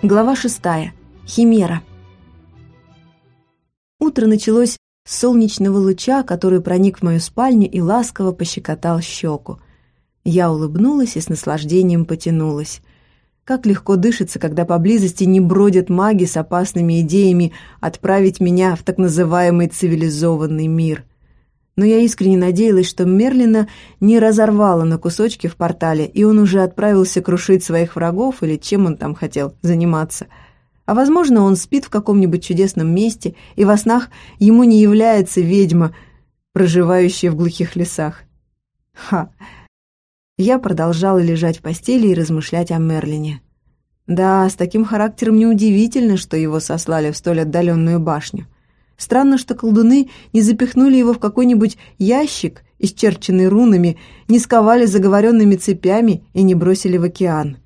Глава шестая. Химера. Утро началось с солнечного луча, который проник в мою спальню и ласково пощекотал щеку. Я улыбнулась и с наслаждением потянулась. Как легко дышится, когда поблизости не бродят маги с опасными идеями отправить меня в так называемый цивилизованный мир. Но я искренне надеялась, что Мерлина не разорвала на кусочки в портале, и он уже отправился крушить своих врагов или чем он там хотел заниматься — а возможно, он спит в каком-нибудь чудесном месте, и во снах ему не является ведьма, проживающая в глухих лесах. Ха! Я продолжала лежать в постели и размышлять о Мерлине. Да, с таким характером неудивительно, что его сослали в столь отдаленную башню. Странно, что колдуны не запихнули его в какой-нибудь ящик, исчерченный рунами, не сковали заговоренными цепями и не бросили в океан.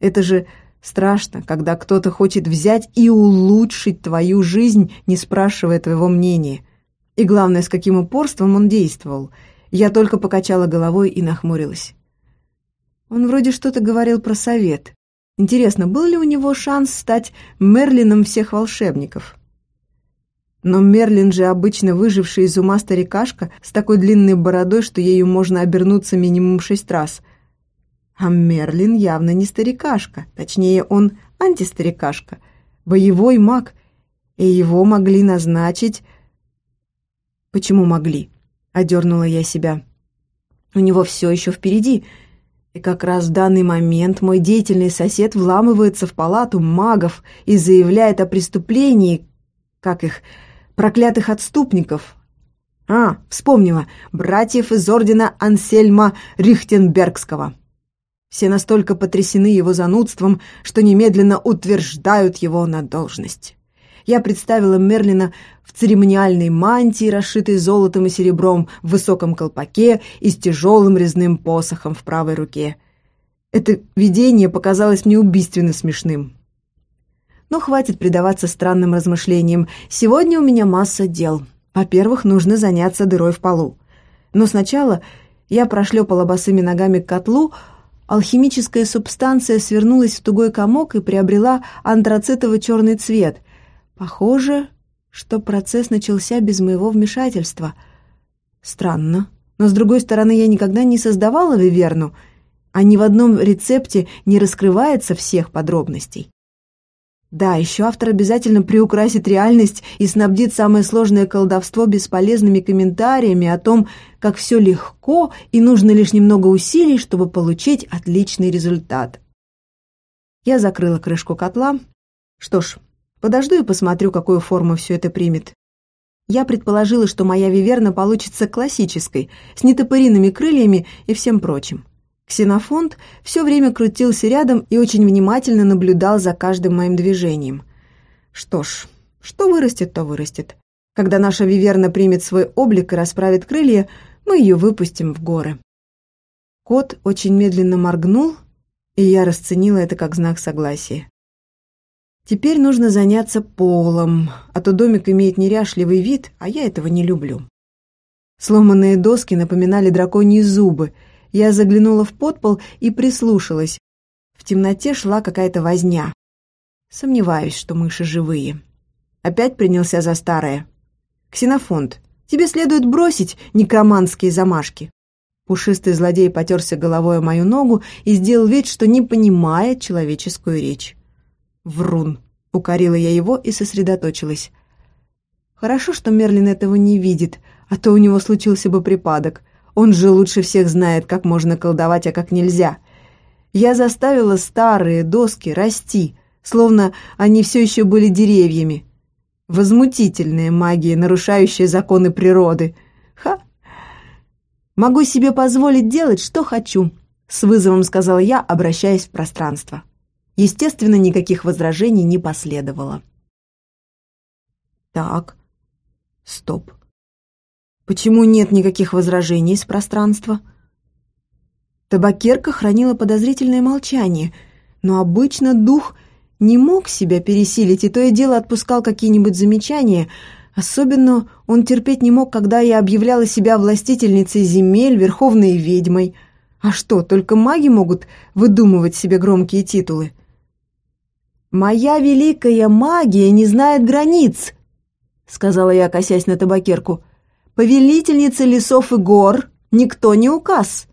Это же Страшно, когда кто-то хочет взять и улучшить твою жизнь, не спрашивая твоего мнения. И главное, с каким упорством он действовал. Я только покачала головой и нахмурилась. Он вроде что-то говорил про совет. Интересно, был ли у него шанс стать Мерлином всех волшебников? Но Мерлин же обычно выживший из ума старикашка с такой длинной бородой, что ею можно обернуться минимум шесть раз — а Мерлин явно не старикашка, точнее, он антистарикашка, боевой маг, и его могли назначить... Почему могли? Одернула я себя. У него все еще впереди, и как раз в данный момент мой деятельный сосед вламывается в палату магов и заявляет о преступлении, как их, проклятых отступников. А, вспомнила, братьев из ордена Ансельма Рихтенбергского. Все настолько потрясены его занудством, что немедленно утверждают его на должность. Я представила Мерлина в церемониальной мантии, расшитой золотом и серебром, в высоком колпаке и с тяжелым резным посохом в правой руке. Это видение показалось мне убийственно смешным. Но хватит предаваться странным размышлениям. Сегодня у меня масса дел. Во-первых, нужно заняться дырой в полу. Но сначала я прошлепала босыми ногами к котлу, Алхимическая субстанция свернулась в тугой комок и приобрела антрацитово-черный цвет. Похоже, что процесс начался без моего вмешательства. Странно. Но, с другой стороны, я никогда не создавала виверну, а ни в одном рецепте не раскрывается всех подробностей. Да, еще автор обязательно приукрасит реальность и снабдит самое сложное колдовство бесполезными комментариями о том, как все легко и нужно лишь немного усилий, чтобы получить отличный результат. Я закрыла крышку котла. Что ж, подожду и посмотрю, какую форму все это примет. Я предположила, что моя виверна получится классической, с нетопыриными крыльями и всем прочим. Ксенофонт все время крутился рядом и очень внимательно наблюдал за каждым моим движением. Что ж, что вырастет, то вырастет. Когда наша виверна примет свой облик и расправит крылья, мы ее выпустим в горы. Кот очень медленно моргнул, и я расценила это как знак согласия. Теперь нужно заняться полом, а то домик имеет неряшливый вид, а я этого не люблю. Сломанные доски напоминали драконьи зубы — я заглянула в подпол и прислушалась. В темноте шла какая-то возня. Сомневаюсь, что мыши живые. Опять принялся за старое. «Ксенофонт, тебе следует бросить некроманские замашки». Пушистый злодей потерся головой о мою ногу и сделал вид, что не понимает человеческую речь. «Врун!» — укорила я его и сосредоточилась. Хорошо, что Мерлин этого не видит, а то у него случился бы припадок. Он же лучше всех знает, как можно колдовать, а как нельзя. Я заставила старые доски расти, словно они все еще были деревьями. Возмутительная магия, нарушающая законы природы. Ха! Могу себе позволить делать, что хочу, с вызовом сказала я, обращаясь в пространство. Естественно, никаких возражений не последовало. Так, стоп. Почему нет никаких возражений из пространства? Табакерка хранила подозрительное молчание, но обычно дух не мог себя пересилить, и то и дело отпускал какие-нибудь замечания. Особенно он терпеть не мог, когда я объявляла себя властительницей земель, верховной ведьмой. А что, только маги могут выдумывать себе громкие титулы? «Моя великая магия не знает границ», — сказала я, косясь на табакерку. «Повелительница лесов и гор никто не указ».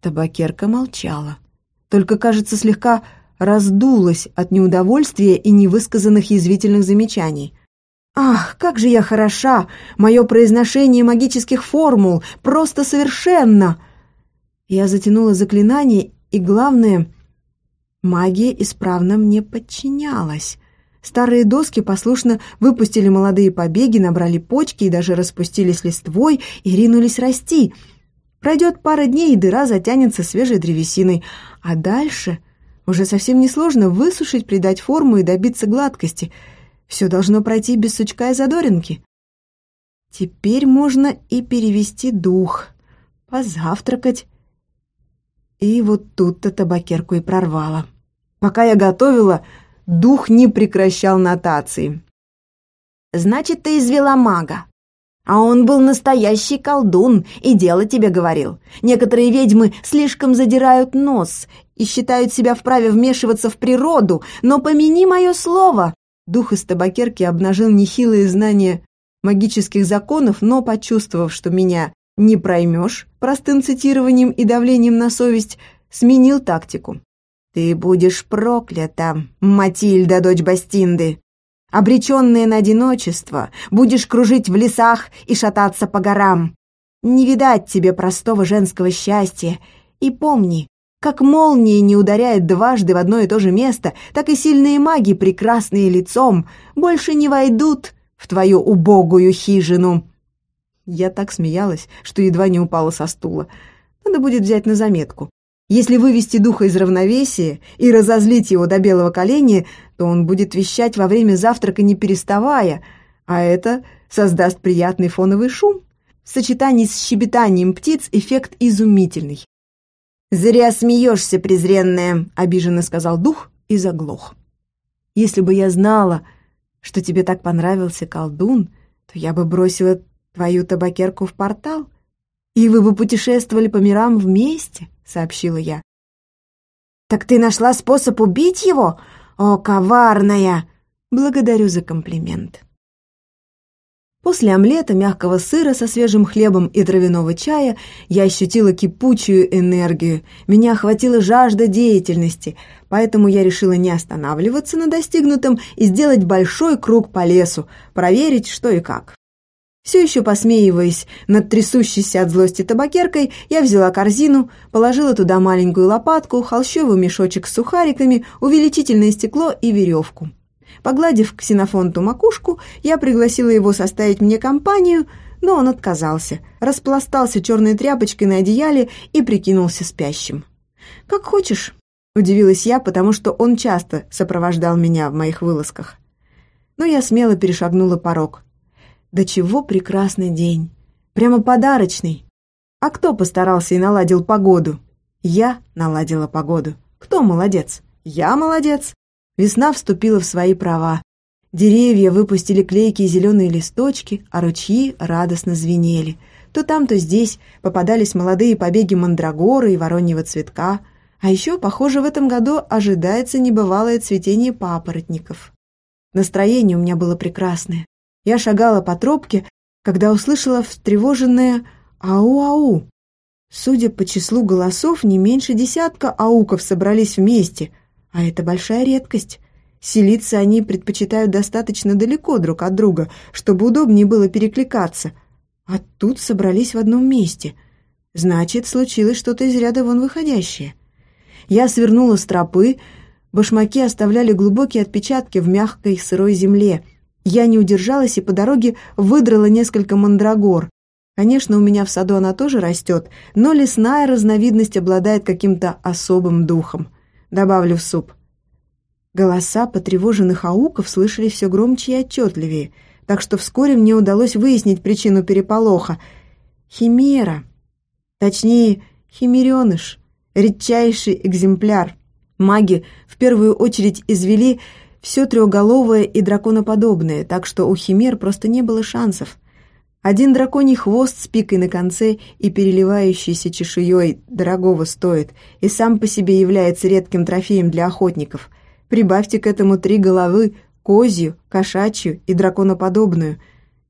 Табакерка молчала, только, кажется, слегка раздулась от неудовольствия и невысказанных язвительных замечаний. «Ах, как же я хороша! Мое произношение магических формул просто совершенно!» Я затянула заклинание, и, главное, магия исправно мне подчинялась. Старые доски послушно выпустили молодые побеги, набрали почки и даже распустились листвой и ринулись расти — Пройдет пара дней, и дыра затянется свежей древесиной. А дальше уже совсем несложно высушить, придать форму и добиться гладкости. Все должно пройти без сучка и задоринки. Теперь можно и перевести дух, позавтракать. И вот тут-то табакерку и прорвало. Пока я готовила, дух не прекращал нотации. «Значит, ты извела мага. А он был настоящий колдун и дело тебе говорил. Некоторые ведьмы слишком задирают нос и считают себя вправе вмешиваться в природу, но помяни мое слово!» Дух из табакерки обнажил нехилые знания магических законов, но, почувствовав, что меня не проймешь простым цитированием и давлением на совесть, сменил тактику. «Ты будешь проклята, Матильда, дочь Бастинды!» Обреченная на одиночество, будешь кружить в лесах и шататься по горам. Не видать тебе простого женского счастья. И помни, как молнии не ударяют дважды в одно и то же место, так и сильные маги, прекрасные лицом, больше не войдут в твою убогую хижину. Я так смеялась, что едва не упала со стула. Надо будет взять на заметку. Если вывести духа из равновесия и разозлить его до белого коленя, то он будет вещать во время завтрака не переставая, а это создаст приятный фоновый шум. В сочетании с щебетанием птиц эффект изумительный. «Зря смеешься, презренная», — обиженно сказал дух и заглох. «Если бы я знала, что тебе так понравился колдун, то я бы бросила твою табакерку в портал, и вы бы путешествовали по мирам вместе», — сообщила я. «Так ты нашла способ убить его? О, коварная!» «Благодарю за комплимент». После омлета, мягкого сыра со свежим хлебом и травяного чая я ощутила кипучую энергию. Меня охватила жажда деятельности, поэтому я решила не останавливаться на достигнутом и сделать большой круг по лесу, проверить, что и как. Все еще посмеиваясь над трясущейся от злости табакеркой, я взяла корзину, положила туда маленькую лопатку, холщовый мешочек с сухариками, увеличительное стекло и веревку. Погладив ксенофонту макушку, я пригласила его составить мне компанию, но он отказался, распластался черной тряпочкой на одеяле и прикинулся спящим. «Как хочешь», — удивилась я, потому что он часто сопровождал меня в моих вылазках. Но я смело перешагнула порог — да чего прекрасный день! Прямо подарочный! А кто постарался и наладил погоду? Я наладила погоду. Кто молодец? Я молодец. Весна вступила в свои права. Деревья выпустили клейкие зеленые листочки, а ручьи радостно звенели. То там, то здесь попадались молодые побеги мандрагоры и вороньего цветка. А еще, похоже, в этом году ожидается небывалое цветение папоротников. Настроение у меня было прекрасное. Я шагала по тропке, когда услышала встревоженное «Ау-ау». Судя по числу голосов, не меньше десятка ауков собрались вместе, а это большая редкость. Селиться они предпочитают достаточно далеко друг от друга, чтобы удобнее было перекликаться. А тут собрались в одном месте. Значит, случилось что-то из ряда вон выходящее. Я свернула с тропы, башмаки оставляли глубокие отпечатки в мягкой сырой земле — я не удержалась и по дороге выдрала несколько мандрагор. Конечно, у меня в саду она тоже растет, но лесная разновидность обладает каким-то особым духом. Добавлю в суп. Голоса потревоженных ауков слышали все громче и отчетливее, так что вскоре мне удалось выяснить причину переполоха. Химера. Точнее, химереныш. Редчайший экземпляр. Маги в первую очередь извели все трехголовое и драконоподобное, так что у химер просто не было шансов. Один драконий хвост с пикой на конце и переливающейся чешуей дорогого стоит, и сам по себе является редким трофеем для охотников. Прибавьте к этому три головы – козью, кошачью и драконоподобную.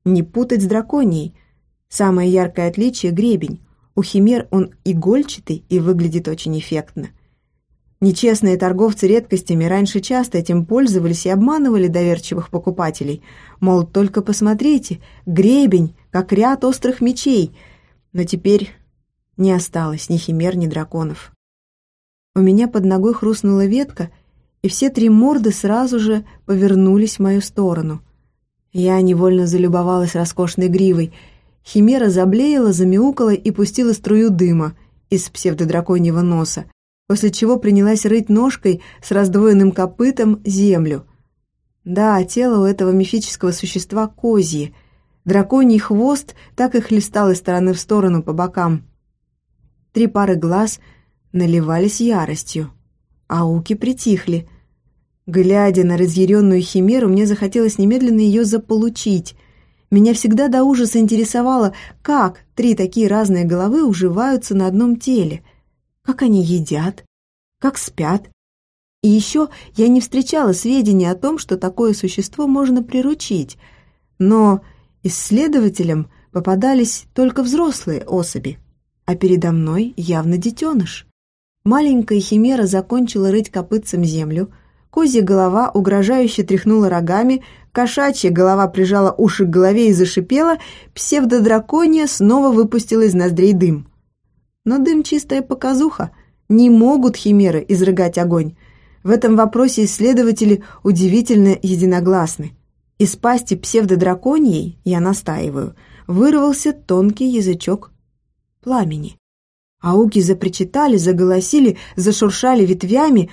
Не путать с драконией. Самое яркое отличие – гребень. У химер он игольчатый и выглядит очень эффектно. Нечестные торговцы редкостями раньше часто этим пользовались и обманывали доверчивых покупателей. Мол, только посмотрите, гребень, как ряд острых мечей. Но теперь не осталось ни химер, ни драконов. У меня под ногой хрустнула ветка, и все три морды сразу же повернулись в мою сторону. Я невольно залюбовалась роскошной гривой. Химера заблеяла, замяукала и пустила струю дыма из псевдодраконьего носа после чего принялась рыть ножкой с раздвоенным копытом землю. Да, тело у этого мифического существа козье. Драконий хвост так и хлестал из стороны в сторону по бокам. Три пары глаз наливались яростью, а уки притихли. Глядя на разъяренную химеру, мне захотелось немедленно ее заполучить. Меня всегда до ужаса интересовало, как три такие разные головы уживаются на одном теле — как они едят, как спят. И еще я не встречала сведений о том, что такое существо можно приручить, но исследователям попадались только взрослые особи, а передо мной явно детеныш. Маленькая химера закончила рыть копытцем землю, козья голова угрожающе тряхнула рогами, кошачья голова прижала уши к голове и зашипела, псевдодракония снова выпустила из ноздрей дым. Но дым чистая показуха. Не могут химеры изрыгать огонь. В этом вопросе исследователи удивительно единогласны. Из пасти псевдодраконьей, я настаиваю, вырвался тонкий язычок пламени. Ауки запричитали, заголосили, зашуршали ветвями.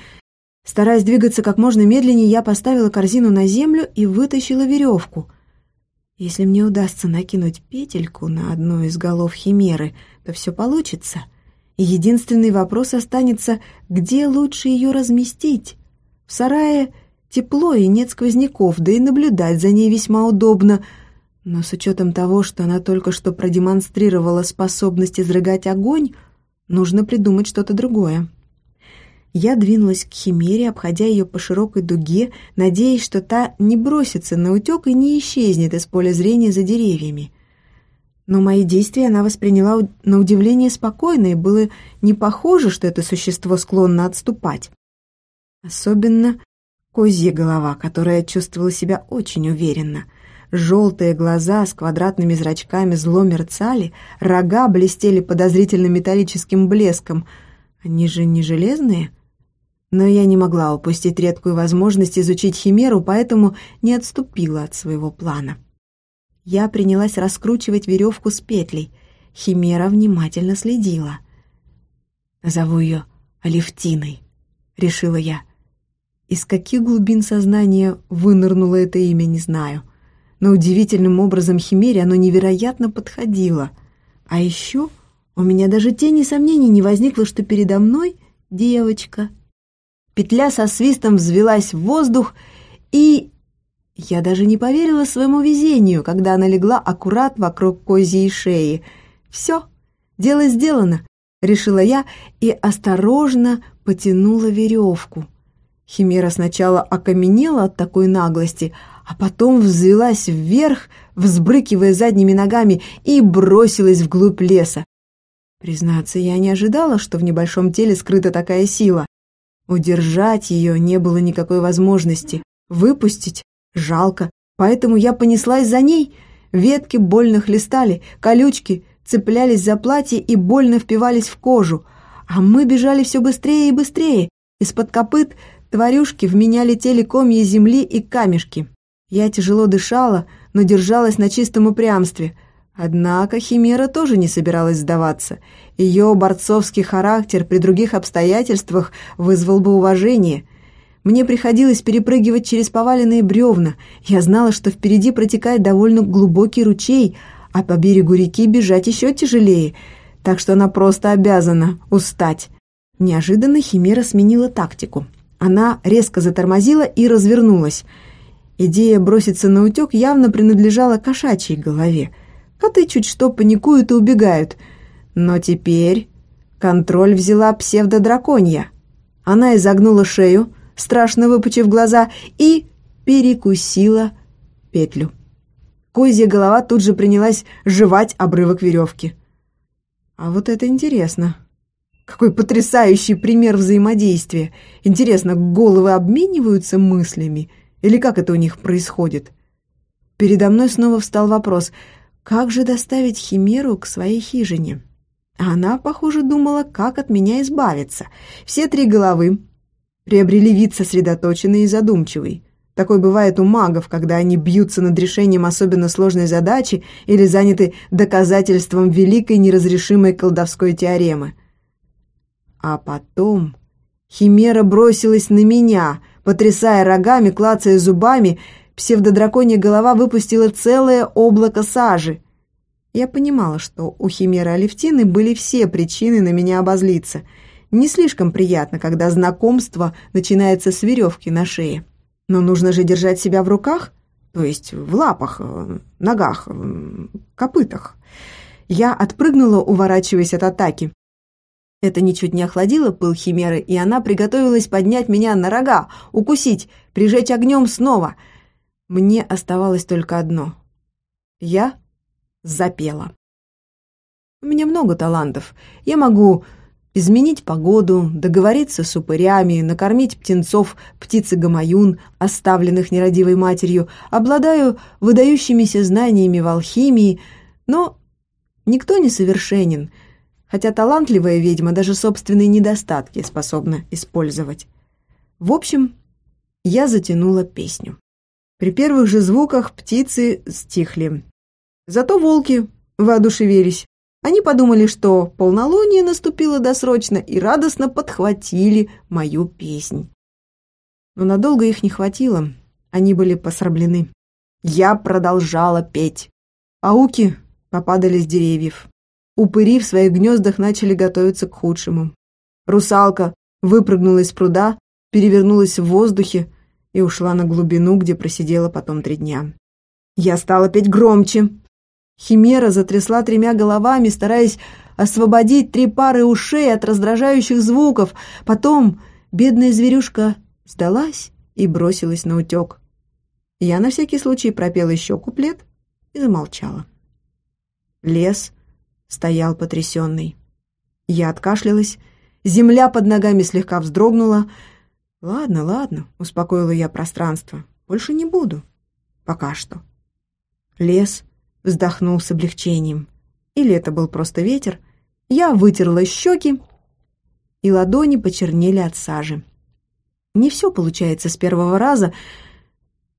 Стараясь двигаться как можно медленнее, я поставила корзину на землю и вытащила веревку. Если мне удастся накинуть петельку на одну из голов химеры, то все получится. Единственный вопрос останется, где лучше ее разместить. В сарае тепло и нет сквозняков, да и наблюдать за ней весьма удобно. Но с учетом того, что она только что продемонстрировала способность изрыгать огонь, нужно придумать что-то другое. Я двинулась к Химере, обходя ее по широкой дуге, надеясь, что та не бросится на утек и не исчезнет из поля зрения за деревьями. Но мои действия она восприняла на удивление спокойно, и было не похоже, что это существо склонно отступать. Особенно козья голова, которая чувствовала себя очень уверенно. Желтые глаза с квадратными зрачками зло мерцали, рога блестели подозрительно металлическим блеском. Они же не железные? Но я не могла упустить редкую возможность изучить химеру, поэтому не отступила от своего плана. Я принялась раскручивать веревку с петлей. Химера внимательно следила. «Назову ее Алевтиной», — решила я. Из каких глубин сознания вынырнуло это имя, не знаю. Но удивительным образом Химере оно невероятно подходило. А еще у меня даже тени сомнений не возникло, что передо мной девочка — Петля со свистом взвелась в воздух, и... Я даже не поверила своему везению, когда она легла аккурат вокруг козьей шеи. «Все, дело сделано», — решила я и осторожно потянула веревку. Химера сначала окаменела от такой наглости, а потом взвелась вверх, взбрыкивая задними ногами, и бросилась вглубь леса. Признаться, я не ожидала, что в небольшом теле скрыта такая сила. Удержать ее не было никакой возможности. Выпустить жалко, поэтому я понеслась за ней. Ветки больно хлестали, колючки цеплялись за платье и больно впивались в кожу. А мы бежали все быстрее и быстрее. Из-под копыт тварюшки в меня летели комья земли и камешки. Я тяжело дышала, но держалась на чистом упрямстве. Однако Химера тоже не собиралась сдаваться. Ее борцовский характер при других обстоятельствах вызвал бы уважение. Мне приходилось перепрыгивать через поваленные бревна. Я знала, что впереди протекает довольно глубокий ручей, а по берегу реки бежать еще тяжелее, так что она просто обязана устать. Неожиданно Химера сменила тактику. Она резко затормозила и развернулась. Идея броситься на утек явно принадлежала кошачьей голове — Коты чуть что паникуют и убегают. Но теперь контроль взяла псевдодраконья. Она изогнула шею, страшно выпучив глаза, и перекусила петлю. Козья голова тут же принялась жевать обрывок веревки. А вот это интересно. Какой потрясающий пример взаимодействия. Интересно, головы обмениваются мыслями? Или как это у них происходит? Передо мной снова встал вопрос, как же доставить Химеру к своей хижине? Она, похоже, думала, как от меня избавиться. Все три головы приобрели вид сосредоточенный и задумчивый. Такой бывает у магов, когда они бьются над решением особенно сложной задачи или заняты доказательством великой неразрешимой колдовской теоремы. А потом Химера бросилась на меня, потрясая рогами, клацая зубами, псевдодраконья голова выпустила целое облако сажи. Я понимала, что у Химеры Алевтины были все причины на меня обозлиться. Не слишком приятно, когда знакомство начинается с веревки на шее. Но нужно же держать себя в руках, то есть в лапах, э, ногах, э, копытах. Я отпрыгнула, уворачиваясь от атаки. Это ничуть не охладило пыл Химеры, и она приготовилась поднять меня на рога, укусить, прижечь огнем снова — мне оставалось только одно. Я запела. У меня много талантов. Я могу изменить погоду, договориться с упырями, накормить птенцов птицы-гамаюн, оставленных нерадивой матерью, обладаю выдающимися знаниями в алхимии, но никто не совершенен, хотя талантливая ведьма даже собственные недостатки способна использовать. В общем, я затянула песню. При первых же звуках птицы стихли. Зато волки воодушевились. Они подумали, что полнолуние наступило досрочно и радостно подхватили мою песнь. Но надолго их не хватило, они были посрамлены. Я продолжала петь. Ауки попадали с деревьев. Упыри в своих гнездах начали готовиться к худшему. Русалка выпрыгнула из пруда, перевернулась в воздухе, и ушла на глубину, где просидела потом три дня. Я стала петь громче. Химера затрясла тремя головами, стараясь освободить три пары ушей от раздражающих звуков. Потом бедная зверюшка сдалась и бросилась на утек. Я на всякий случай пропела еще куплет и замолчала. Лес стоял потрясенный. Я откашлялась, земля под ногами слегка вздрогнула, «Ладно, ладно», — успокоила я пространство. «Больше не буду. Пока что». Лес вздохнул с облегчением. Или это был просто ветер. Я вытерла щеки, и ладони почернели от сажи. Не все получается с первого раза,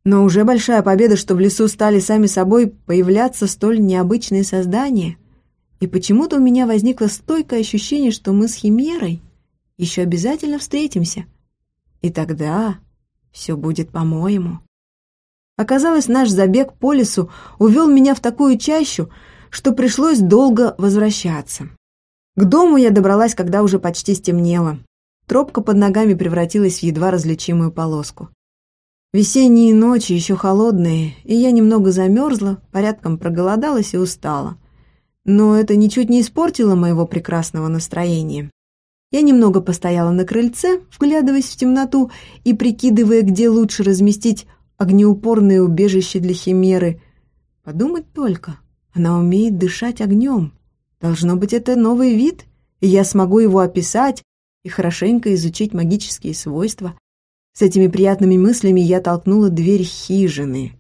но уже большая победа, что в лесу стали сами собой появляться столь необычные создания. И почему-то у меня возникло стойкое ощущение, что мы с Химерой еще обязательно встретимся — и тогда все будет по-моему. Оказалось, наш забег по лесу увел меня в такую чащу, что пришлось долго возвращаться. К дому я добралась, когда уже почти стемнело. Тропка под ногами превратилась в едва различимую полоску. Весенние ночи еще холодные, и я немного замерзла, порядком проголодалась и устала. Но это ничуть не испортило моего прекрасного настроения. Я немного постояла на крыльце, вглядываясь в темноту и прикидывая, где лучше разместить огнеупорное убежище для химеры. Подумать только, она умеет дышать огнем. Должно быть, это новый вид, и я смогу его описать и хорошенько изучить магические свойства. С этими приятными мыслями я толкнула дверь хижины,